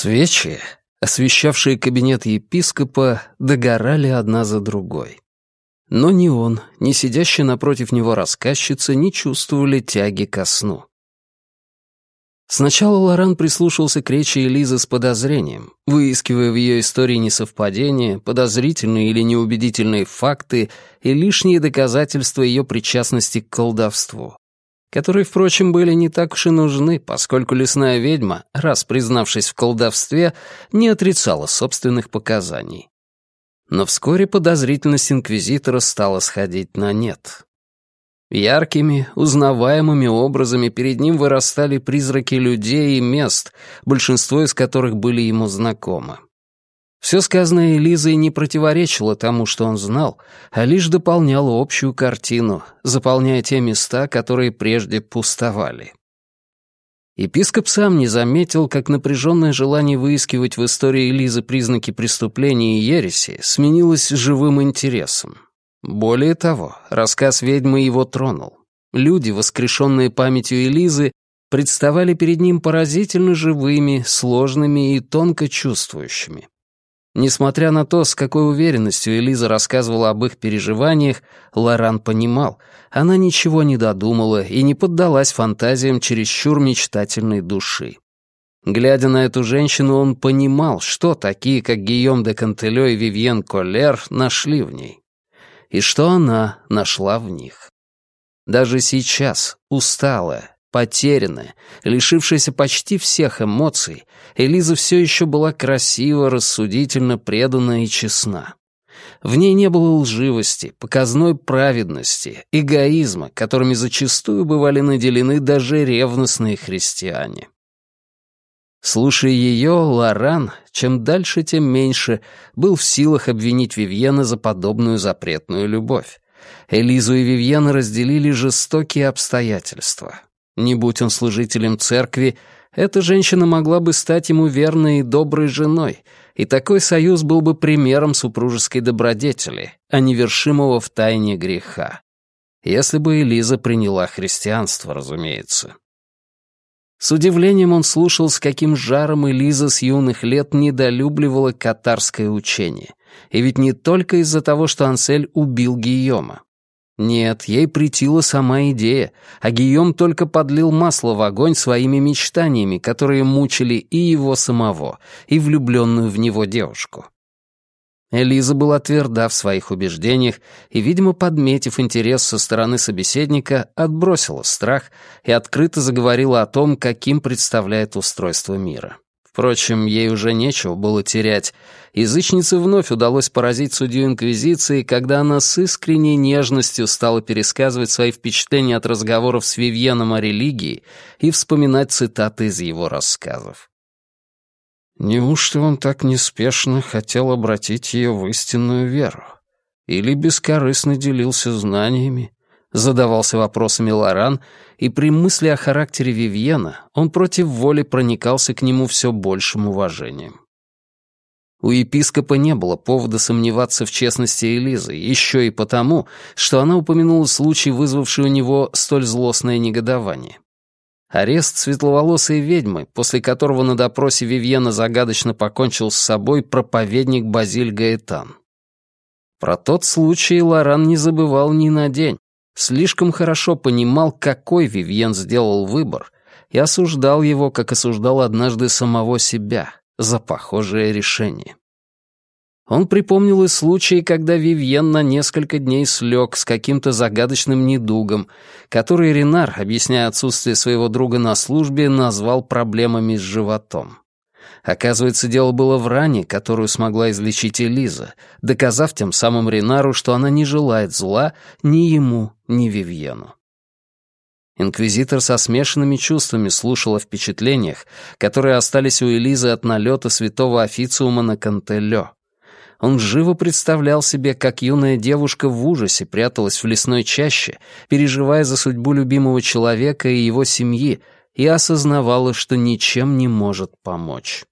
Свечи, освещавшие кабинет епископа, догорали одна за другой. Но ни он, ни сидящая напротив него рассказчица не чувствовали тяги ко сну. Сначала Лоран прислушался к речи Элизы с подозрением, выискивая в ее истории несовпадения, подозрительные или неубедительные факты и лишние доказательства ее причастности к колдовству которые, впрочем, были не так уж и нужны, поскольку лесная ведьма, раз признавшись в колдовстве, не отрицала собственных показаний. Но вскоре подозрительность инквизитора стала сходить на нет. Яркими, узнаваемыми образами перед ним вырастали призраки людей и мест, большинство из которых были ему знакомы. Все сказанное Элизой не противоречило тому, что он знал, а лишь дополняло общую картину, заполняя те места, которые прежде пустовали. Епископ сам не заметил, как напряженное желание выискивать в истории Элизы признаки преступления и ереси сменилось живым интересом. Более того, рассказ ведьмы его тронул. Люди, воскрешенные памятью Элизы, представали перед ним поразительно живыми, сложными и тонко чувствующими. Несмотря на то, с какой уверенностью Элиза рассказывала об их переживаниях, Лоран понимал, она ничего не додумала и не поддалась фантазиям чересчур мечтательной души. Глядя на эту женщину, он понимал, что такие, как Гийом де Кантелё и Вивьен Коллер, нашли в ней. И что она нашла в них. Даже сейчас, усталая, Потерянная, лишившаяся почти всех эмоций, Элиза все еще была красива, рассудительно, предана и честна. В ней не было лживости, показной праведности, эгоизма, которыми зачастую бывали наделены даже ревностные христиане. Слушая ее, Лоран, чем дальше, тем меньше, был в силах обвинить Вивьена за подобную запретную любовь. Элизу и Вивьена разделили жестокие обстоятельства. Не будь он служителем церкви, эта женщина могла бы стать ему верной и доброй женой, и такой союз был бы примером супружеской добродетели, а не вершимого в тайне греха. Если бы Элиза приняла христианство, разумеется. С удивлением он слушал, с каким жаром Элиза с юных лет недолюбливала катарское учение. И ведь не только из-за того, что Ансель убил Гийома. Нет, ей притила сама идея, а Гийом только подлил масло в огонь своими мечтаниями, которые мучили и его самого, и влюбленную в него девушку. Элиза была тверда в своих убеждениях и, видимо, подметив интерес со стороны собеседника, отбросила страх и открыто заговорила о том, каким представляет устройство мира. Впрочем, ей уже нечего было терять. Язычнице вновь удалось поразить судью Инквизиции, когда она с искренней нежностью стала пересказывать свои впечатления от разговоров с Вивьеном о религии и вспоминать цитаты из его рассказов. Неужто он так неспешно хотел обратить ее в истинную веру? Или бескорыстно делился знаниями, задавался вопросами Лоран, и при мысли о характере Вивьена он против воли проникался к нему все большим уважением. У епископа не было повода сомневаться в честности Элизы, еще и потому, что она упомянула случай, вызвавший у него столь злостное негодование. Арест светловолосой ведьмы, после которого на допросе Вивьена загадочно покончил с собой проповедник Базиль Гаэтан. Про тот случай Лоран не забывал ни на день, слишком хорошо понимал, какой Вивьен сделал выбор, и осуждал его, как осуждал однажды самого себя, за похожее решение. Он припомнил и случай, когда Вивьен на несколько дней слег с каким-то загадочным недугом, который Ренар, объясняя отсутствие своего друга на службе, назвал проблемами с животом. Оказывается, дело было в ране, которую смогла излечить Элиза, доказав тем самым Ренару, что она не желает зла ни ему, ни Вивьену. Инквизитор со смешанными чувствами слушал о впечатлениях, которые остались у Элизы от налета святого официума на Кантелё. Он живо представлял себе, как юная девушка в ужасе пряталась в лесной чаще, переживая за судьбу любимого человека и его семьи, и осознавала, что ничем не может помочь.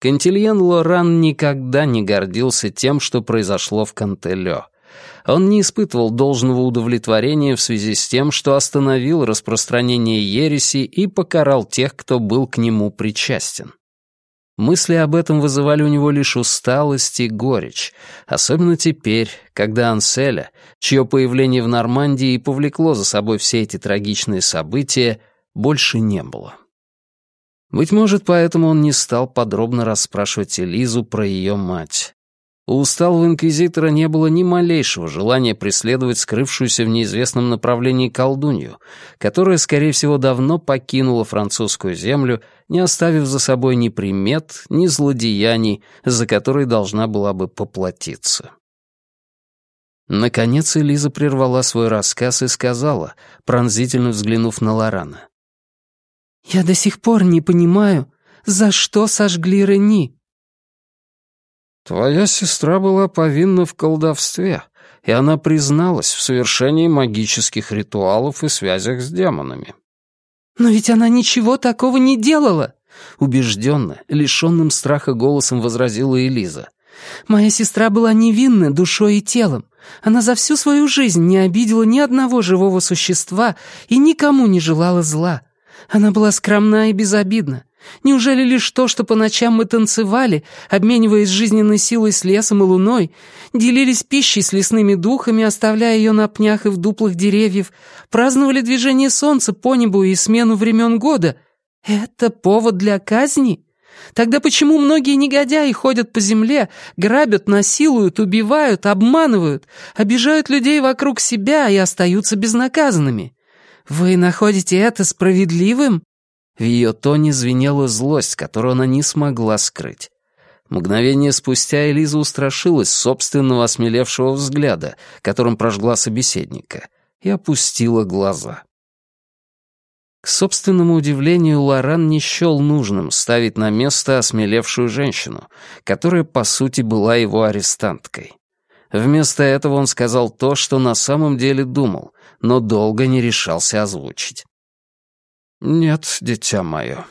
Кантильен Лоран никогда не гордился тем, что произошло в Кантелё. Он не испытывал должного удовлетворения в связи с тем, что остановил распространение ереси и покарал тех, кто был к нему причастен. Мысли об этом вызывали у него лишь усталость и горечь, особенно теперь, когда Анселя, чье появление в Нормандии повлекло за собой все эти трагичные события, больше не было. Быть может, поэтому он не стал подробно расспрашивать Элизу про ее мать. У усталого инквизитора не было ни малейшего желания преследовать скрывшуюся в неизвестном направлении колдунью, которая, скорее всего, давно покинула французскую землю, не оставив за собой ни примет, ни злодеяний, за которые должна была бы поплатиться. Наконец Элиза прервала свой рассказ и сказала, пронзительно взглянув на Лорана. «Я до сих пор не понимаю, за что сожгли Рени?» Твоя сестра была повинна в колдовстве, и она призналась в совершении магических ритуалов и связях с демонами. Но ведь она ничего такого не делала, убежденно, лишенным страха голосом возразила Элиза. Моя сестра была невинна душой и телом. Она за всю свою жизнь не обидела ни одного живого существа и никому не желала зла. Она была скромна и безобидна. Неужели лишь то, что по ночам мы танцевали, обмениваясь жизненной силой с лесом и луной, делились пищей с лесными духами, оставляя ее на пнях и в дуплах деревьев, праздновали движение солнца по небу и смену времен года? Это повод для казни? Тогда почему многие негодяи ходят по земле, грабят, насилуют, убивают, обманывают, обижают людей вокруг себя и остаются безнаказанными? Вы находите это справедливым? В ее тоне звенела злость, которую она не смогла скрыть. Мгновение спустя Элиза устрашилась собственного осмелевшего взгляда, которым прожгла собеседника, и опустила глаза. К собственному удивлению, Лоран не счел нужным ставить на место осмелевшую женщину, которая, по сути, была его арестанткой. Вместо этого он сказал то, что на самом деле думал, но долго не решался озвучить. «Нет, дитя мое,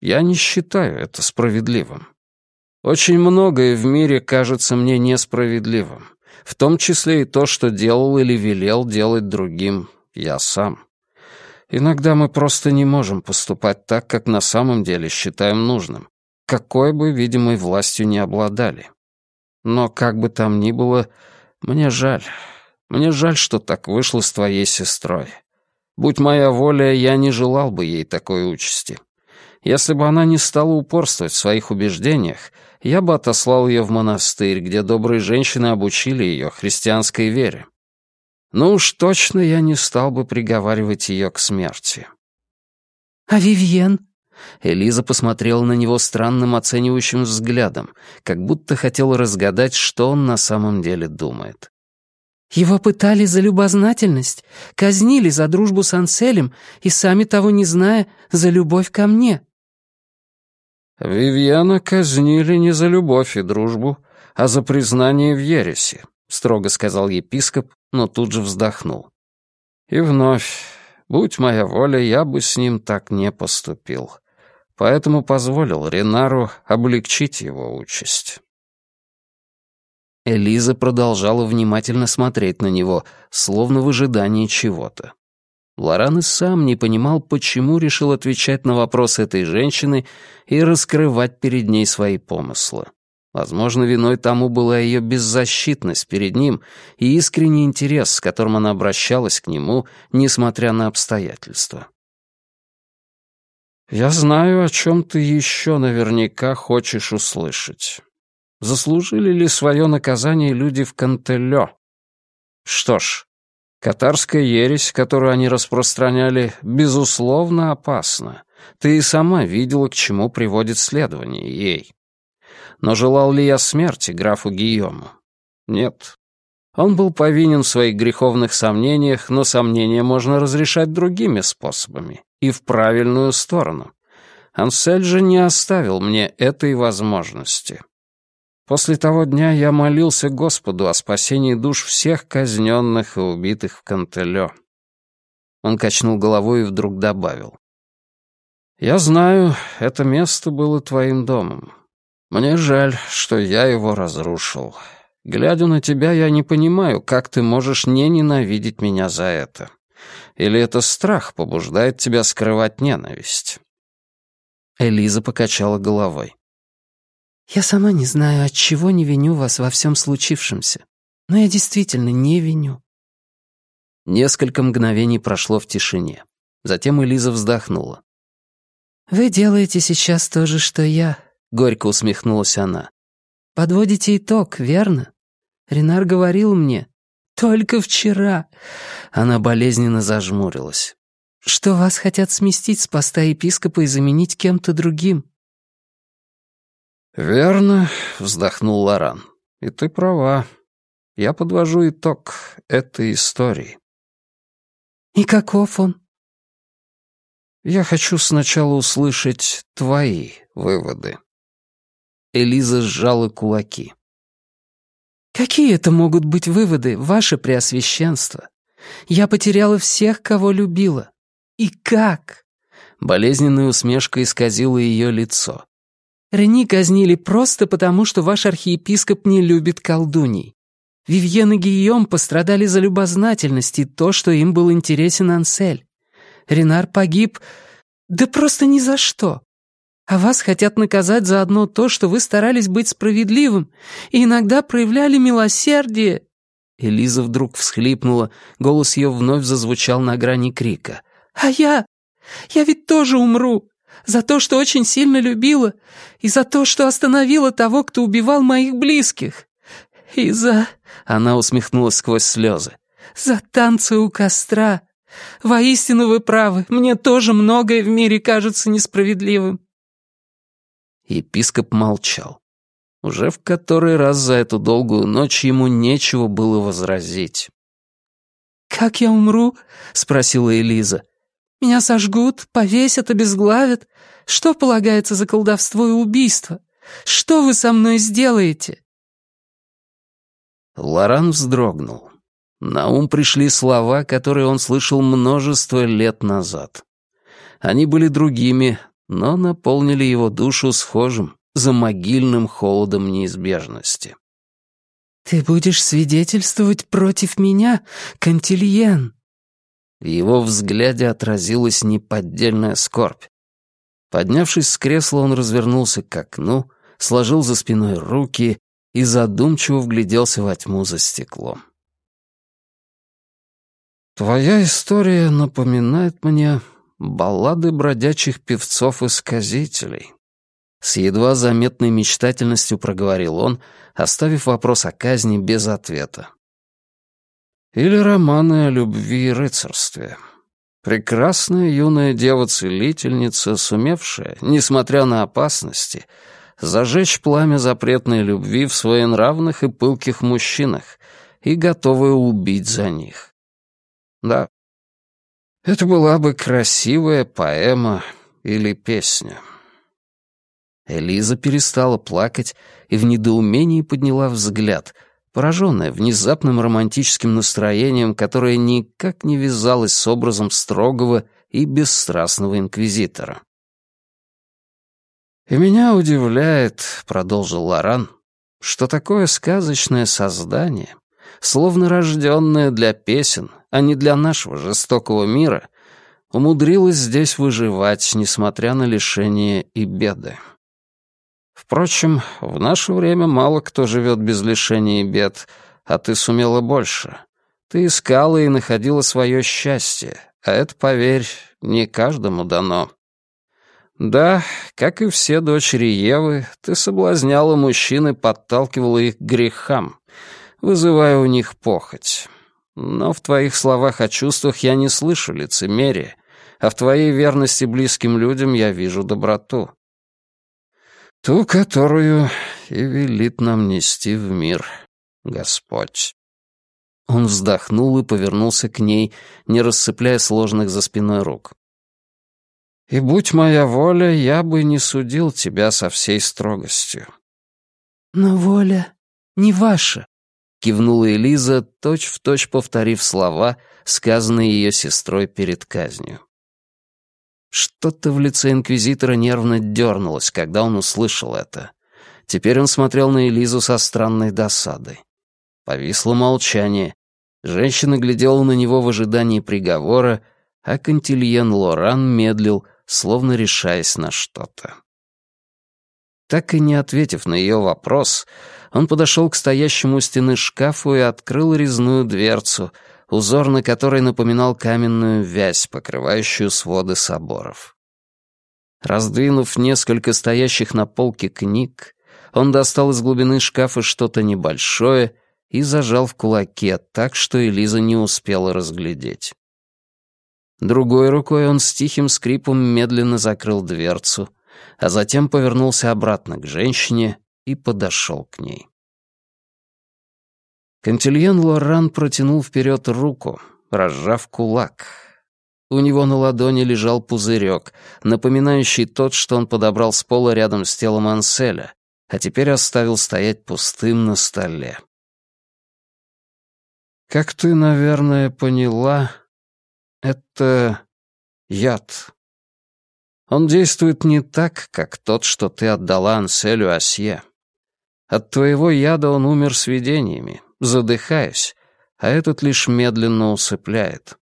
я не считаю это справедливым. Очень многое в мире кажется мне несправедливым, в том числе и то, что делал или велел делать другим я сам. Иногда мы просто не можем поступать так, как на самом деле считаем нужным, какой бы видимой властью не обладали. Но как бы там ни было, мне жаль. Мне жаль, что так вышло с твоей сестрой. Будь моя воля, я не желал бы ей такой участи. Если бы она не стала упорствовать в своих убеждениях, я бы отослал ее в монастырь, где добрые женщины обучили ее христианской вере. Ну уж точно я не стал бы приговаривать ее к смерти. «А Вивьен?» Элиза посмотрела на него странным оценивающим взглядом, как будто хотела разгадать, что он на самом деле думает. Его пытали за любознательность, казнили за дружбу с Анселем и, сами того не зная, за любовь ко мне». «Вивьяна казнили не за любовь и дружбу, а за признание в ересе», — строго сказал епископ, но тут же вздохнул. «И вновь, будь моя воля, я бы с ним так не поступил, поэтому позволил Ренару облегчить его участь». Элиза продолжала внимательно смотреть на него, словно в ожидании чего-то. Лоран и сам не понимал, почему решил отвечать на вопросы этой женщины и раскрывать перед ней свои помыслы. Возможно, виной тому была ее беззащитность перед ним и искренний интерес, с которым она обращалась к нему, несмотря на обстоятельства. «Я знаю, о чем ты еще наверняка хочешь услышать заслужили ли свое наказание люди в Кантелё? Что ж, катарская ересь, которую они распространяли, безусловно опасна. Ты и сама видела, к чему приводит следование ей. Но желал ли я смерти графу Гийому? Нет. Он был повинен в своих греховных сомнениях, но сомнения можно разрешать другими способами и в правильную сторону. Ансель же не оставил мне этой возможности. После того дня я молился Господу о спасении душ всех казненных и убитых в Кантелё. Он качнул головой и вдруг добавил. «Я знаю, это место было твоим домом. Мне жаль, что я его разрушил. Глядя на тебя, я не понимаю, как ты можешь не ненавидеть меня за это. Или это страх побуждает тебя скрывать ненависть?» Элиза покачала головой. Я сама не знаю, от чего не виню вас во всем случившемся. Но я действительно не виню. Несколько мгновений прошло в тишине. Затем Элиза вздохнула. «Вы делаете сейчас то же, что я», — горько усмехнулась она. «Подводите итог, верно? Ренар говорил мне, только вчера...» Она болезненно зажмурилась. «Что вас хотят сместить с поста епископа и заменить кем-то другим?» «Верно», — вздохнул Лоран. «И ты права. Я подвожу итог этой истории». «И каков он?» «Я хочу сначала услышать твои выводы». Элиза сжала кулаки. «Какие это могут быть выводы, ваше преосвященство? Я потеряла всех, кого любила. И как?» Болезненная усмешка исказила ее лицо. Рени казнили просто потому, что ваш архиепископ не любит колдуней. Вивьен и Гийом пострадали за любознательность и то, что им был интересен Ансель. Ренар погиб... Да просто ни за что. А вас хотят наказать за одно то, что вы старались быть справедливым и иногда проявляли милосердие». Элиза вдруг всхлипнула, голос ее вновь зазвучал на грани крика. «А я... я ведь тоже умру. За то, что очень сильно любила, и за то, что остановила того, кто убивал моих близких. И за...» Она усмехнулась сквозь слезы. «За танцы у костра. Воистину вы правы, мне тоже многое в мире кажется несправедливым». Епископ молчал. Уже в который раз за эту долгую ночь ему нечего было возразить. «Как я умру?» — спросила Элиза. «Меня сожгут, повесят, обезглавят. Что полагается за колдовство и убийство? Что вы со мной сделаете?» Лоран вздрогнул. На ум пришли слова, которые он слышал множество лет назад. Они были другими, но наполнили его душу схожим, за могильным холодом неизбежности. «Ты будешь свидетельствовать против меня, Кантильен?» В его взгляде отразилась неподдельная скорбь. Поднявшись с кресла, он развернулся к окну, сложил за спиной руки и задумчиво вгляделся во тьму за стеклом. «Твоя история напоминает мне баллады бродячих певцов и сказителей». С едва заметной мечтательностью проговорил он, оставив вопрос о казни без ответа. Или романы о любви и рыцарстве. Прекрасная юная дева-целительница, сумевшая, несмотря на опасности, зажечь пламя запретной любви в своенравных и пылких мужчинах и готовая убить за них. Да, это была бы красивая поэма или песня. Элиза перестала плакать и в недоумении подняла взгляд, пораженная внезапным романтическим настроением, которое никак не вязалось с образом строгого и бесстрастного инквизитора. «И меня удивляет», — продолжил Лоран, «что такое сказочное создание, словно рожденное для песен, а не для нашего жестокого мира, умудрилось здесь выживать, несмотря на лишения и беды. Впрочем, в наше время мало кто живет без лишений и бед, а ты сумела больше. Ты искала и находила свое счастье, а это, поверь, не каждому дано». Да, как и все дочери Евы, ты соблазняла мужчин и подталкивала их к грехам, вызывая у них похоть. Но в твоих словах о чувствах я не слышу лицемерия, а в твоей верности близким людям я вижу доброту. Ту, которую и велит нам нести в мир Господь. Он вздохнул и повернулся к ней, не рассыпляя сложных за спиной рук. И будь моя воля, я бы не судил тебя со всей строгостью. Но воля не ваша, кивнула Элиза, точь-в-точь повторив слова, сказанные ее сестрой перед казнью. Что-то в лице инквизитора нервно дернулось, когда он услышал это. Теперь он смотрел на Элизу со странной досадой. Повисло молчание. Женщина глядела на него в ожидании приговора, а Кантильен Лоран медлил, словно решаясь на что-то. Так и не ответив на ее вопрос, он подошел к стоящему у стены шкафу и открыл резную дверцу, узор на которой напоминал каменную вязь, покрывающую своды соборов. Раздвинув несколько стоящих на полке книг, он достал из глубины шкафа что-то небольшое и зажал в кулаке так, что Элиза не успела разглядеть. Другой рукой он с тихим скрипом медленно закрыл дверцу, а затем повернулся обратно к женщине и подошел к ней. Кантильен Лоран протянул вперед руку, разжав кулак. У него на ладони лежал пузырек, напоминающий тот, что он подобрал с пола рядом с телом Анселя, а теперь оставил стоять пустым на столе. «Как ты, наверное, поняла, это яд. Он действует не так, как тот, что ты отдала Анселю Асье. От твоего яда он умер с видениями, задыхаясь, а этот лишь медленно усыпляет.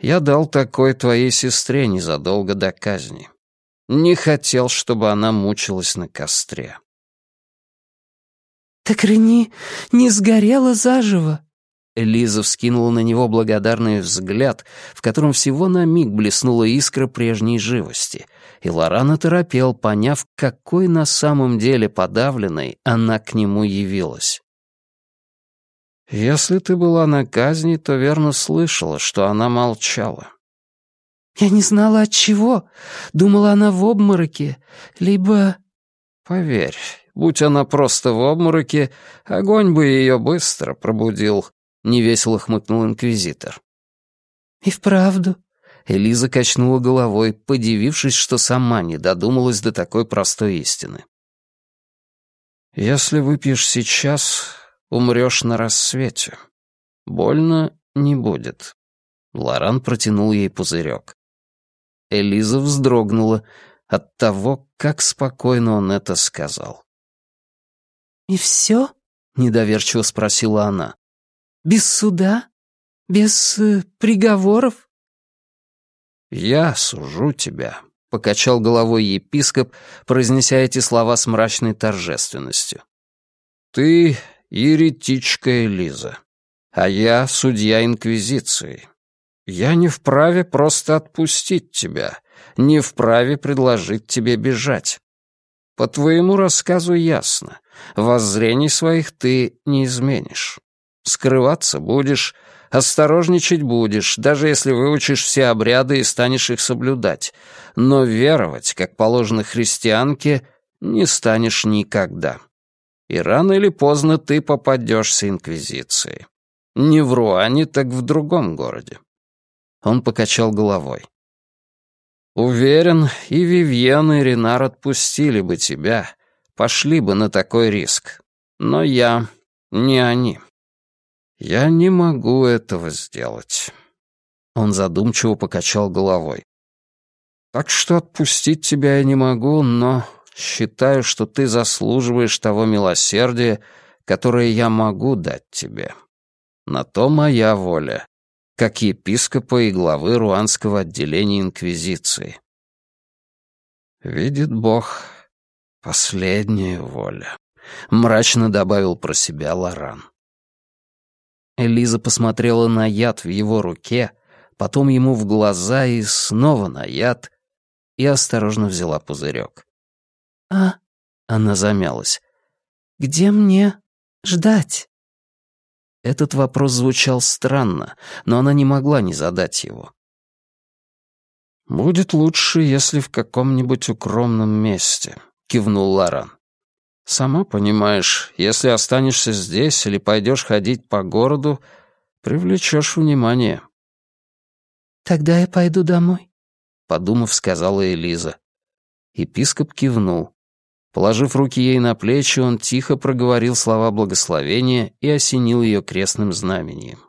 Я дал такой твоей сестре незадолго до казни. Не хотел, чтобы она мучилась на костре. «Так Рени не сгорела заживо?» Элиза вскинула на него благодарный взгляд, в котором всего на миг блеснула искра прежней живости, и Лоран оторопел, поняв, какой на самом деле подавленной она к нему явилась. «Если ты была на казни, то верно слышала, что она молчала». «Я не знала от чего. Думала, она в обмороке. Либо...» «Поверь, будь она просто в обмороке, огонь бы ее быстро пробудил», — невесело хмыкнул инквизитор. «И вправду?» Элиза качнула головой, подивившись, что сама не додумалась до такой простой истины. «Если выпьешь сейчас, умрешь на рассвете. Больно не будет». Лоран протянул ей пузырек. Элиза вздрогнула от того, как спокойно он это сказал. «И все?» — недоверчиво спросила она. Без суда? Без э, приговоров?» «Я сужу тебя», — покачал головой епископ, произнеся эти слова с мрачной торжественностью. «Ты еретичка Элиза, а я судья Инквизиции. Я не вправе просто отпустить тебя, не вправе предложить тебе бежать. По твоему рассказу ясно, воззрений своих ты не изменишь. Скрываться будешь, осторожничать будешь, даже если выучишь все обряды и станешь их соблюдать. Но веровать, как положено христианке, не станешь никогда. И рано или поздно ты попадешься инквизиции. Не в Руане, так в другом городе. Он покачал головой. Уверен, и Вивьен, и Ренар отпустили бы тебя, пошли бы на такой риск. Но я не они. «Я не могу этого сделать». Он задумчиво покачал головой. «Так что отпустить тебя я не могу, но считаю, что ты заслуживаешь того милосердия, которое я могу дать тебе. На то моя воля, как епископа и главы руанского отделения Инквизиции. Видит Бог, последняя воля», — мрачно добавил про себя Лоран. Элиза посмотрела на яд в его руке, потом ему в глаза и снова на яд, и осторожно взяла пузырек. «А?» — она замялась. «Где мне ждать?» Этот вопрос звучал странно, но она не могла не задать его. «Будет лучше, если в каком-нибудь укромном месте», — кивнул Ларан. Сама понимаешь, если останешься здесь или пойдешь ходить по городу, привлечешь внимание. Тогда я пойду домой, подумав, сказала Элиза. Епископ кивнул. Положив руки ей на плечи, он тихо проговорил слова благословения и осенил ее крестным знамением.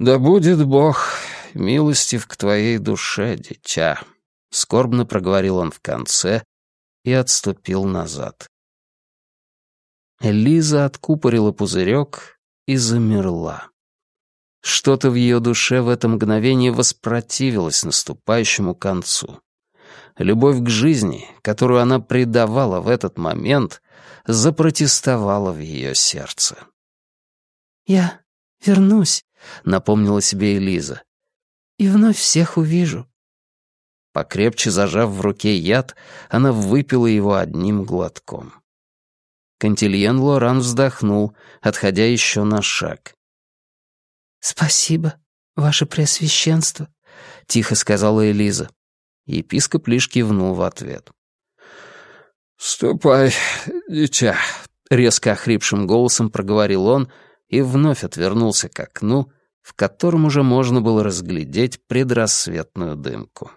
«Да будет Бог милостив к твоей душе, дитя», — скорбно проговорил он в конце, и отступил назад. Лиза откупорила пузырек и замерла. Что-то в ее душе в это мгновение воспротивилось наступающему концу. Любовь к жизни, которую она предавала в этот момент, запротестовала в ее сердце. «Я вернусь», — напомнила себе Элиза. «И вновь всех увижу». Покрепче зажав в руке яд, она выпила его одним глотком. Кантильен Лоран вздохнул, отходя еще на шаг. «Спасибо, ваше преосвященство», — тихо сказала Элиза. Епископ лишь кивнул в ответ. «Ступай, дитя», — резко охрипшим голосом проговорил он и вновь отвернулся к окну, в котором уже можно было разглядеть предрассветную дымку.